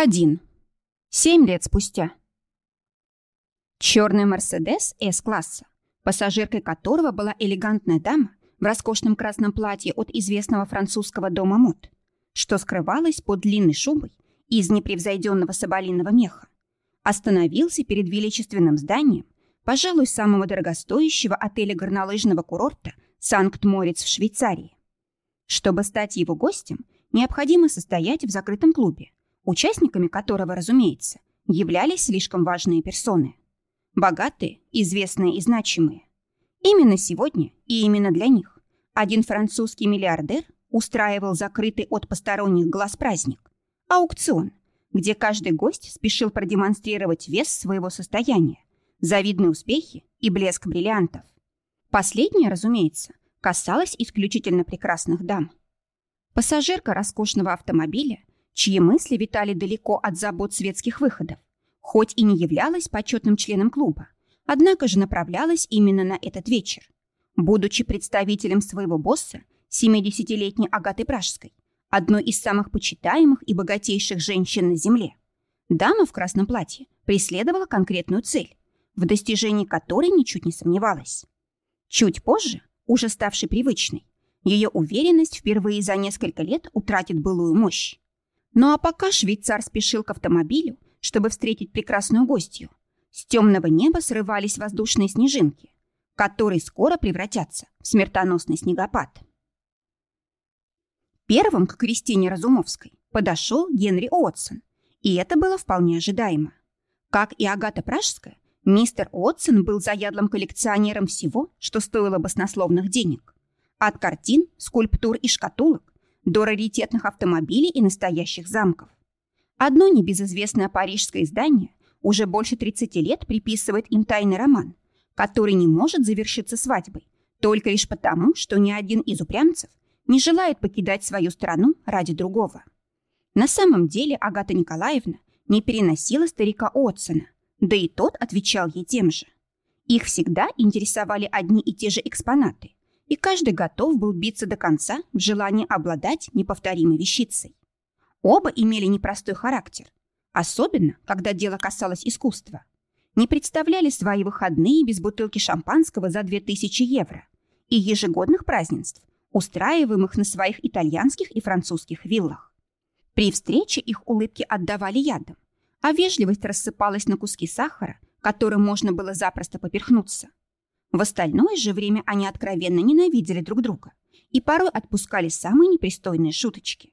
Один. Семь лет спустя. Черный Мерседес С-класса, пассажиркой которого была элегантная дама в роскошном красном платье от известного французского дома мод, что скрывалось под длинной шубой из непревзойденного соболиного меха, остановился перед величественным зданием, пожалуй, самого дорогостоящего отеля горнолыжного курорта Санкт-Морец в Швейцарии. Чтобы стать его гостем, необходимо состоять в закрытом клубе, участниками которого, разумеется, являлись слишком важные персоны. Богатые, известные и значимые. Именно сегодня и именно для них один французский миллиардер устраивал закрытый от посторонних глаз праздник – аукцион, где каждый гость спешил продемонстрировать вес своего состояния, завидные успехи и блеск бриллиантов. Последнее, разумеется, касалось исключительно прекрасных дам. Пассажирка роскошного автомобиля чьи мысли витали далеко от забот светских выходов, хоть и не являлась почетным членом клуба, однако же направлялась именно на этот вечер. Будучи представителем своего босса, 70-летней Агаты Пражской, одной из самых почитаемых и богатейших женщин на Земле, дама в красном платье преследовала конкретную цель, в достижении которой ничуть не сомневалась. Чуть позже, уже ставшей привычной, ее уверенность впервые за несколько лет утратит былую мощь. Ну а пока швейцар спешил к автомобилю, чтобы встретить прекрасную гостью, с темного неба срывались воздушные снежинки, которые скоро превратятся в смертоносный снегопад. Первым к Кристине Разумовской подошел Генри Отсон, и это было вполне ожидаемо. Как и Агата Пражская, мистер Отсон был заядлым коллекционером всего, что стоило баснословных денег. От картин, скульптур и шкатулок до раритетных автомобилей и настоящих замков. Одно небезызвестное парижское издание уже больше 30 лет приписывает им тайный роман, который не может завершиться свадьбой, только лишь потому, что ни один из упрямцев не желает покидать свою страну ради другого. На самом деле Агата Николаевна не переносила старика Отсона, да и тот отвечал ей тем же. Их всегда интересовали одни и те же экспонаты, и каждый готов был биться до конца в желании обладать неповторимой вещицей. Оба имели непростой характер, особенно, когда дело касалось искусства. Не представляли свои выходные без бутылки шампанского за 2000 евро и ежегодных празднеств, устраиваемых на своих итальянских и французских виллах. При встрече их улыбки отдавали ядом, а вежливость рассыпалась на куски сахара, которым можно было запросто поперхнуться. В остальное же время они откровенно ненавидели друг друга и порой отпускали самые непристойные шуточки.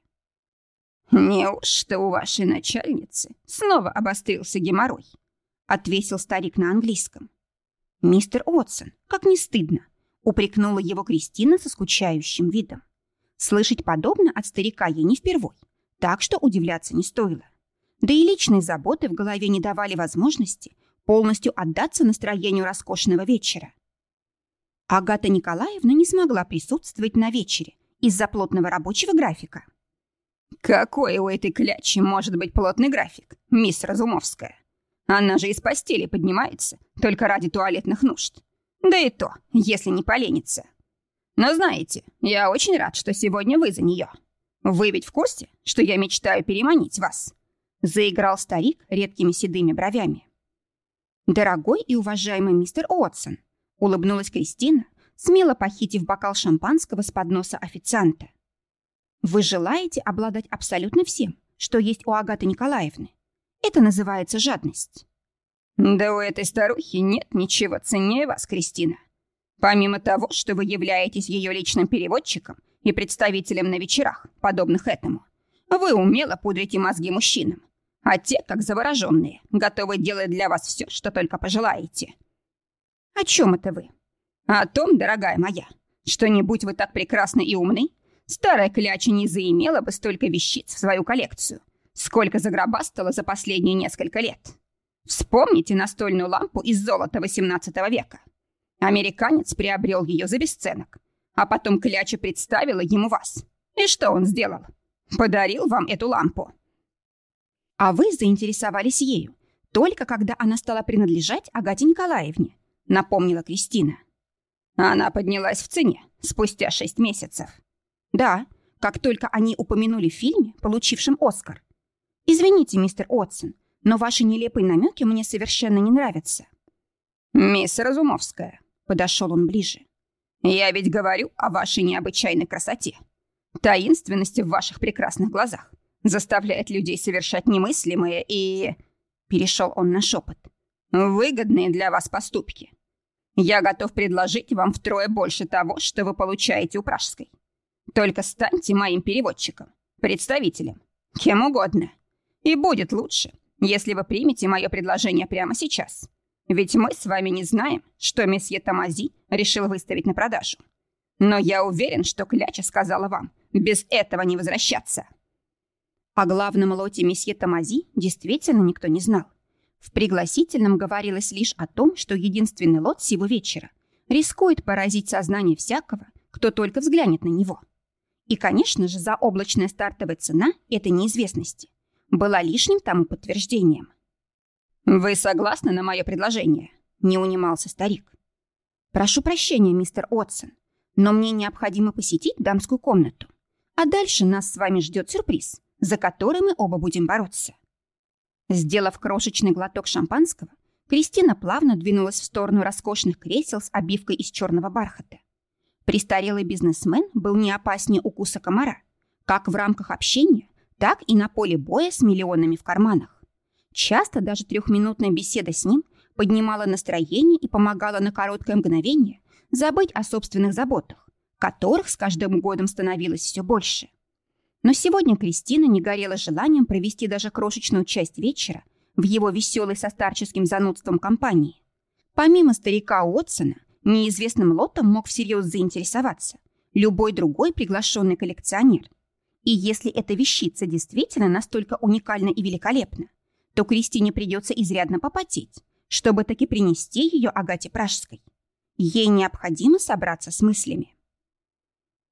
«Неужто у вашей начальницы снова обострился геморрой?» — отвесил старик на английском. «Мистер Отсон, как не стыдно!» — упрекнула его Кристина со скучающим видом. Слышать подобно от старика ей не впервой, так что удивляться не стоило. Да и личные заботы в голове не давали возможности полностью отдаться настроению роскошного вечера. Агата Николаевна не смогла присутствовать на вечере из-за плотного рабочего графика. «Какой у этой клячи может быть плотный график, мисс Разумовская? Она же из постели поднимается только ради туалетных нужд. Да и то, если не поленится. Но знаете, я очень рад, что сегодня вы за нее. Вы ведь в курсе, что я мечтаю переманить вас?» Заиграл старик редкими седыми бровями. «Дорогой и уважаемый мистер Уотсон, Улыбнулась Кристина, смело похитив бокал шампанского с подноса официанта. «Вы желаете обладать абсолютно всем, что есть у Агаты Николаевны. Это называется жадность». «Да у этой старухи нет ничего ценнее вас, Кристина. Помимо того, что вы являетесь ее личным переводчиком и представителем на вечерах, подобных этому, вы умело пудрите мозги мужчинам, а те, как завороженные, готовы делать для вас все, что только пожелаете». «О чем это вы?» «О том, дорогая моя, что не будь вы так прекрасны и умны, старая кляча не заимела бы столько вещиц в свою коллекцию, сколько загробастала за последние несколько лет. Вспомните настольную лампу из золота XVIII века. Американец приобрел ее за бесценок, а потом кляча представила ему вас. И что он сделал? Подарил вам эту лампу. А вы заинтересовались ею только когда она стала принадлежать Агате Николаевне, напомнила Кристина. Она поднялась в цене спустя шесть месяцев. Да, как только они упомянули в фильме, получившем Оскар. Извините, мистер Отсон, но ваши нелепые намеки мне совершенно не нравятся. Мисс Разумовская, подошел он ближе. Я ведь говорю о вашей необычайной красоте. Таинственности в ваших прекрасных глазах заставляет людей совершать немыслимые и... Перешел он на шепот. Выгодные для вас поступки. Я готов предложить вам втрое больше того, что вы получаете у Пражской. Только станьте моим переводчиком, представителем, кем угодно. И будет лучше, если вы примете мое предложение прямо сейчас. Ведь мы с вами не знаем, что месье Тамази решил выставить на продажу. Но я уверен, что Кляча сказала вам без этого не возвращаться. О главном лоте месье Тамази действительно никто не знал. В пригласительном говорилось лишь о том, что единственный лот сего вечера рискует поразить сознание всякого, кто только взглянет на него. И, конечно же, заоблачная стартовая цена этой неизвестности была лишним тому подтверждением. «Вы согласны на мое предложение?» — не унимался старик. «Прошу прощения, мистер Отсон, но мне необходимо посетить дамскую комнату. А дальше нас с вами ждет сюрприз, за который мы оба будем бороться». Сделав крошечный глоток шампанского, Кристина плавно двинулась в сторону роскошных кресел с обивкой из черного бархата. Престарелый бизнесмен был не опаснее укуса комара, как в рамках общения, так и на поле боя с миллионами в карманах. Часто даже трехминутная беседа с ним поднимала настроение и помогала на короткое мгновение забыть о собственных заботах, которых с каждым годом становилось все больше. Но сегодня Кристина не горела желанием провести даже крошечную часть вечера в его веселой со старческим занудством компании. Помимо старика Уотсона, неизвестным лотом мог всерьез заинтересоваться любой другой приглашенный коллекционер. И если эта вещица действительно настолько уникальна и великолепна, то Кристине придется изрядно попотеть, чтобы таки принести ее Агате Пражской. Ей необходимо собраться с мыслями.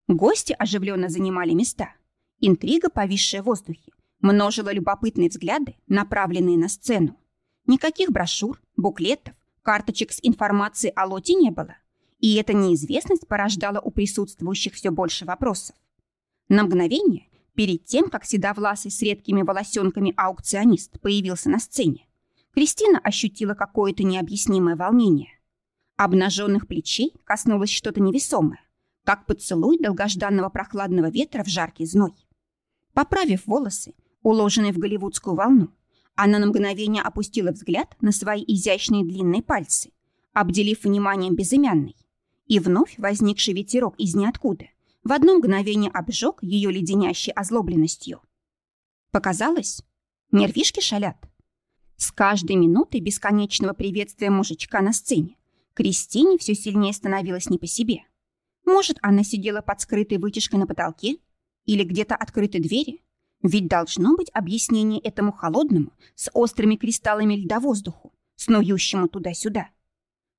Гости оживленно занимали места. Интрига, повисшая в воздухе, множила любопытные взгляды, направленные на сцену. Никаких брошюр, буклетов, карточек с информацией о лоте не было. И эта неизвестность порождала у присутствующих все больше вопросов. На мгновение Перед тем, как седовласый с редкими волосенками аукционист появился на сцене, Кристина ощутила какое-то необъяснимое волнение. Обнаженных плечей коснулось что-то невесомое, как поцелуй долгожданного прохладного ветра в жаркий зной. Поправив волосы, уложенные в голливудскую волну, она на мгновение опустила взгляд на свои изящные длинные пальцы, обделив вниманием безымянный, и вновь возникший ветерок из ниоткуда в одно мгновение обжег ее леденящей озлобленностью. Показалось, нервишки шалят. С каждой минутой бесконечного приветствия мужичка на сцене Кристине все сильнее становилось не по себе. Может, она сидела под скрытой вытяжкой на потолке? Или где-то открыты двери? Ведь должно быть объяснение этому холодному, с острыми кристаллами льда воздуху, снующему туда-сюда.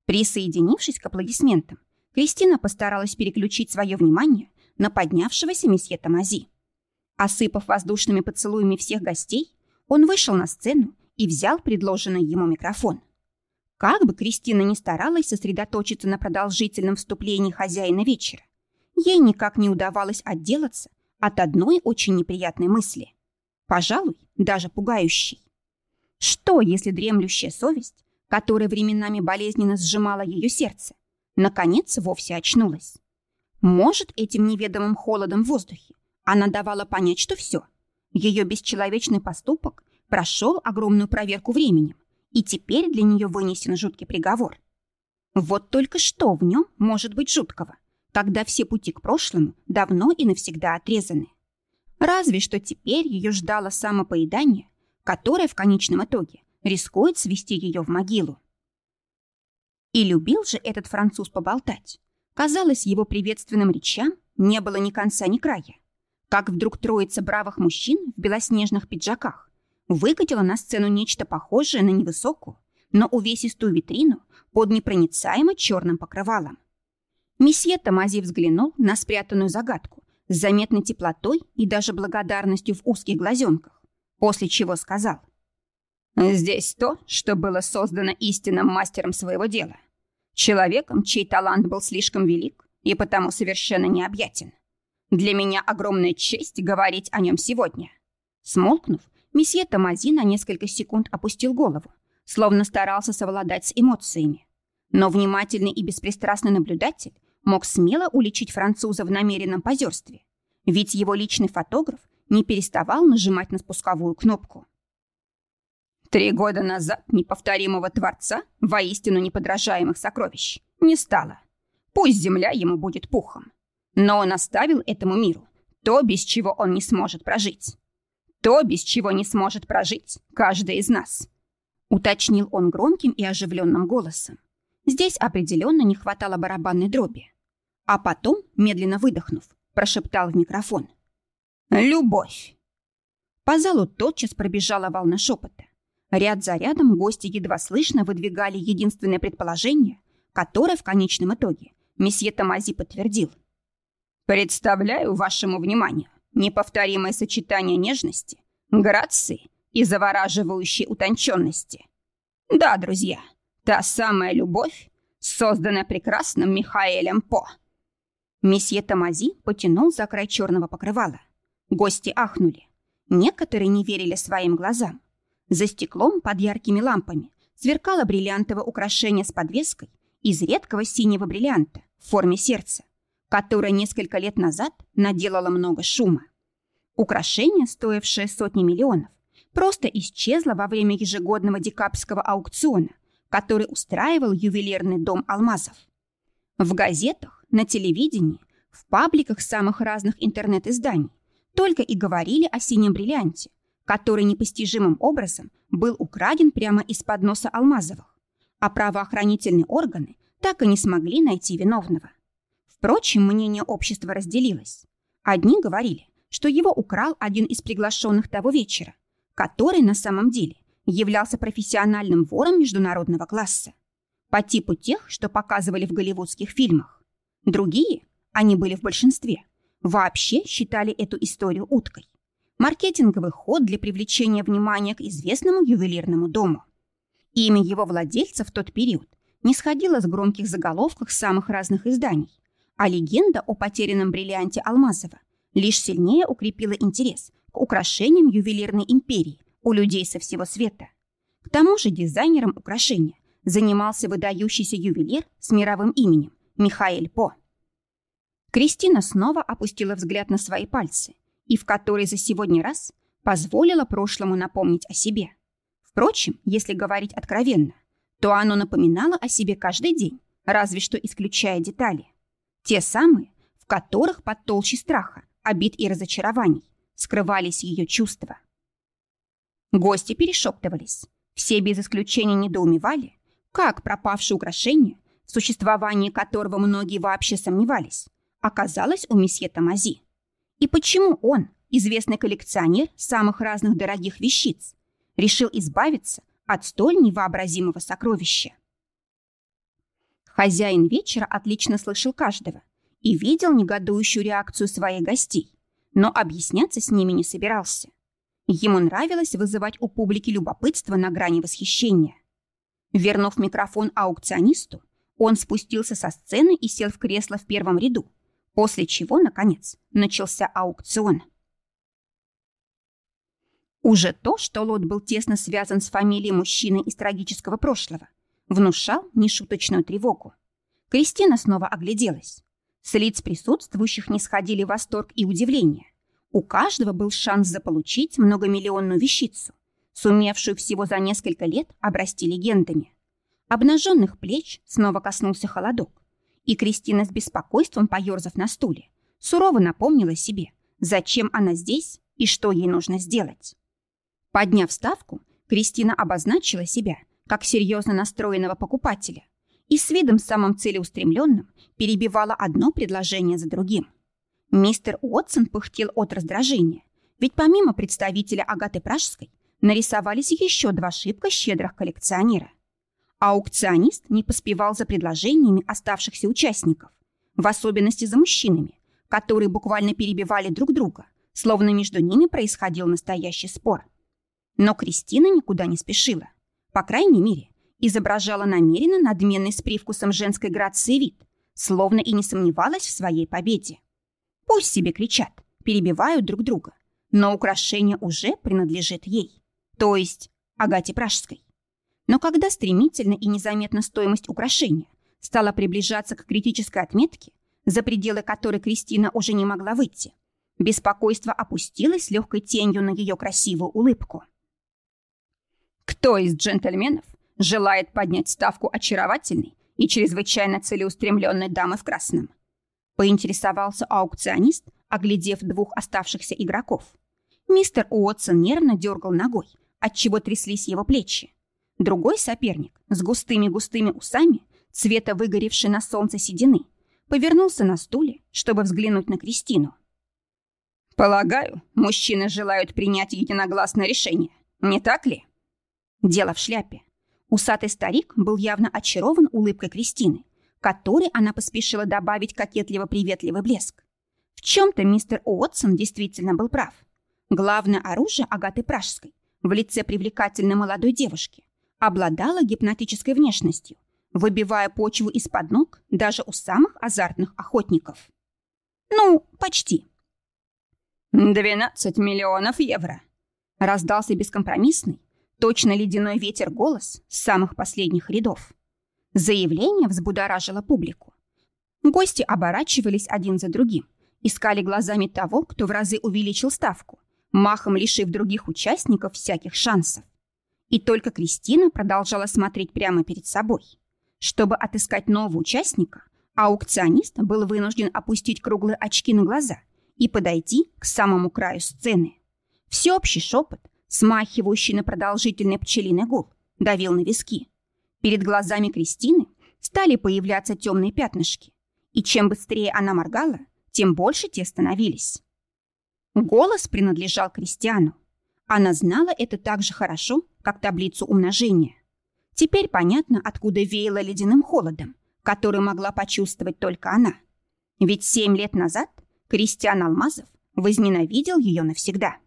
Присоединившись к аплодисментам, Кристина постаралась переключить свое внимание на поднявшегося месье Тамази. Осыпав воздушными поцелуями всех гостей, он вышел на сцену и взял предложенный ему микрофон. Как бы Кристина ни старалась сосредоточиться на продолжительном вступлении хозяина вечера, ей никак не удавалось отделаться от одной очень неприятной мысли. Пожалуй, даже пугающей. Что, если дремлющая совесть, которая временами болезненно сжимала ее сердце, наконец вовсе очнулась? Может, этим неведомым холодом в воздухе она давала понять, что все. Ее бесчеловечный поступок прошел огромную проверку временем, и теперь для нее вынесен жуткий приговор. Вот только что в нем может быть жуткого, когда все пути к прошлому давно и навсегда отрезаны. Разве что теперь ее ждало самопоедание, которое в конечном итоге рискует свести ее в могилу. И любил же этот француз поболтать. Казалось, его приветственным речам не было ни конца, ни края. Как вдруг троица бравых мужчин в белоснежных пиджаках выкатила на сцену нечто похожее на невысокую, но увесистую витрину под непроницаемо черным покрывалом. Месье Тамази взглянул на спрятанную загадку с заметной теплотой и даже благодарностью в узких глазенках, после чего сказал «Здесь то, что было создано истинным мастером своего дела. Человеком, чей талант был слишком велик и потому совершенно необъятен. Для меня огромная честь говорить о нем сегодня. Смолкнув, месье Тамази на несколько секунд опустил голову, словно старался совладать с эмоциями. Но внимательный и беспристрастный наблюдатель мог смело уличить француза в намеренном позерстве, ведь его личный фотограф не переставал нажимать на спусковую кнопку. Три года назад неповторимого творца, воистину неподражаемых сокровищ, не стало. Пусть земля ему будет пухом. Но он оставил этому миру то, без чего он не сможет прожить. То, без чего не сможет прожить каждый из нас. Уточнил он громким и оживленным голосом. Здесь определенно не хватало барабанной дроби. А потом, медленно выдохнув, прошептал в микрофон. «Любовь!» По залу тотчас пробежала волна шепота. Ряд за рядом гости едва слышно выдвигали единственное предположение, которое в конечном итоге месье Тамази подтвердил. «Представляю вашему вниманию неповторимое сочетание нежности, грации и завораживающей утонченности. Да, друзья, та самая любовь, созданная прекрасным Михаэлем По». Месье Тамази потянул за край черного покрывала. Гости ахнули. Некоторые не верили своим глазам. За стеклом под яркими лампами сверкало бриллиантовое украшение с подвеской из редкого синего бриллианта в форме сердца, которое несколько лет назад наделало много шума. Украшение, стоившее сотни миллионов, просто исчезло во время ежегодного декабрьского аукциона, который устраивал ювелирный дом алмазов. В газетах, на телевидении, в пабликах самых разных интернет-изданий только и говорили о синем бриллианте, который непостижимым образом был украден прямо из-под носа Алмазовых, а правоохранительные органы так и не смогли найти виновного. Впрочем, мнение общества разделилось. Одни говорили, что его украл один из приглашенных того вечера, который на самом деле являлся профессиональным вором международного класса, по типу тех, что показывали в голливудских фильмах. Другие, они были в большинстве, вообще считали эту историю уткой маркетинговый ход для привлечения внимания к известному ювелирному дому. Имя его владельца в тот период не сходило с громких заголовков самых разных изданий, а легенда о потерянном бриллианте Алмазова лишь сильнее укрепила интерес к украшениям ювелирной империи у людей со всего света. К тому же дизайнером украшения занимался выдающийся ювелир с мировым именем Михаэль По. Кристина снова опустила взгляд на свои пальцы – и в которой за сегодня раз позволила прошлому напомнить о себе. Впрочем, если говорить откровенно, то оно напоминало о себе каждый день, разве что исключая детали. Те самые, в которых под толщей страха, обид и разочарований скрывались ее чувства. Гости перешептывались. Все без исключения недоумевали, как пропавшее украшение, в существовании которого многие вообще сомневались, оказалось у месье Тамази. И почему он, известный коллекционер самых разных дорогих вещиц, решил избавиться от столь невообразимого сокровища? Хозяин вечера отлично слышал каждого и видел негодующую реакцию своих гостей, но объясняться с ними не собирался. Ему нравилось вызывать у публики любопытство на грани восхищения. Вернув микрофон аукционисту, он спустился со сцены и сел в кресло в первом ряду, После чего, наконец, начался аукцион. Уже то, что лот был тесно связан с фамилией мужчины из трагического прошлого, внушал нешуточную тревогу. Кристина снова огляделась. С лиц присутствующих не сходили восторг и удивление. У каждого был шанс заполучить многомиллионную вещицу, сумевшую всего за несколько лет обрасти легендами. Обнаженных плеч снова коснулся холодок. И Кристина с беспокойством, поерзав на стуле, сурово напомнила себе, зачем она здесь и что ей нужно сделать. Подняв ставку, Кристина обозначила себя как серьезно настроенного покупателя и с видом самым целеустремленным перебивала одно предложение за другим. Мистер Уотсон пыхтел от раздражения, ведь помимо представителя Агаты Пражской нарисовались еще два шибко щедрых коллекционера. Аукционист не поспевал за предложениями оставшихся участников, в особенности за мужчинами, которые буквально перебивали друг друга, словно между ними происходил настоящий спор. Но Кристина никуда не спешила. По крайней мере, изображала намеренно надменный с привкусом женской грации вид, словно и не сомневалась в своей победе. Пусть себе кричат, перебивают друг друга, но украшение уже принадлежит ей, то есть Агате Пражской. Но когда стремительно и незаметно стоимость украшения стала приближаться к критической отметке, за пределы которой Кристина уже не могла выйти, беспокойство опустилось легкой тенью на ее красивую улыбку. «Кто из джентльменов желает поднять ставку очаровательной и чрезвычайно целеустремленной дамы в красном?» поинтересовался аукционист, оглядев двух оставшихся игроков. Мистер Уотсон нервно дергал ногой, отчего тряслись его плечи. Другой соперник с густыми-густыми усами, цвета выгоревшей на солнце седины, повернулся на стуле, чтобы взглянуть на Кристину. «Полагаю, мужчины желают принять единогласное решение, не так ли?» Дело в шляпе. Усатый старик был явно очарован улыбкой Кристины, которой она поспешила добавить кокетливо-приветливый блеск. В чем-то мистер Уотсон действительно был прав. Главное оружие Агаты Пражской в лице привлекательной молодой девушки обладала гипнотической внешностью, выбивая почву из-под ног даже у самых азартных охотников. Ну, почти. «Двенадцать миллионов евро!» Раздался бескомпромиссный, точно ледяной ветер голос с самых последних рядов. Заявление взбудоражило публику. Гости оборачивались один за другим, искали глазами того, кто в разы увеличил ставку, махом лишив других участников всяких шансов. И только Кристина продолжала смотреть прямо перед собой. Чтобы отыскать нового участника, аукционист был вынужден опустить круглые очки на глаза и подойти к самому краю сцены. Всеобщий шепот, смахивающий на продолжительный пчелиный гул, давил на виски. Перед глазами Кристины стали появляться темные пятнышки, и чем быстрее она моргала, тем больше те становились. Голос принадлежал Кристиану. Она знала это так же хорошо, как таблицу умножения. Теперь понятно, откуда веяло ледяным холодом, который могла почувствовать только она. Ведь семь лет назад Кристиан Алмазов возненавидел ее навсегда.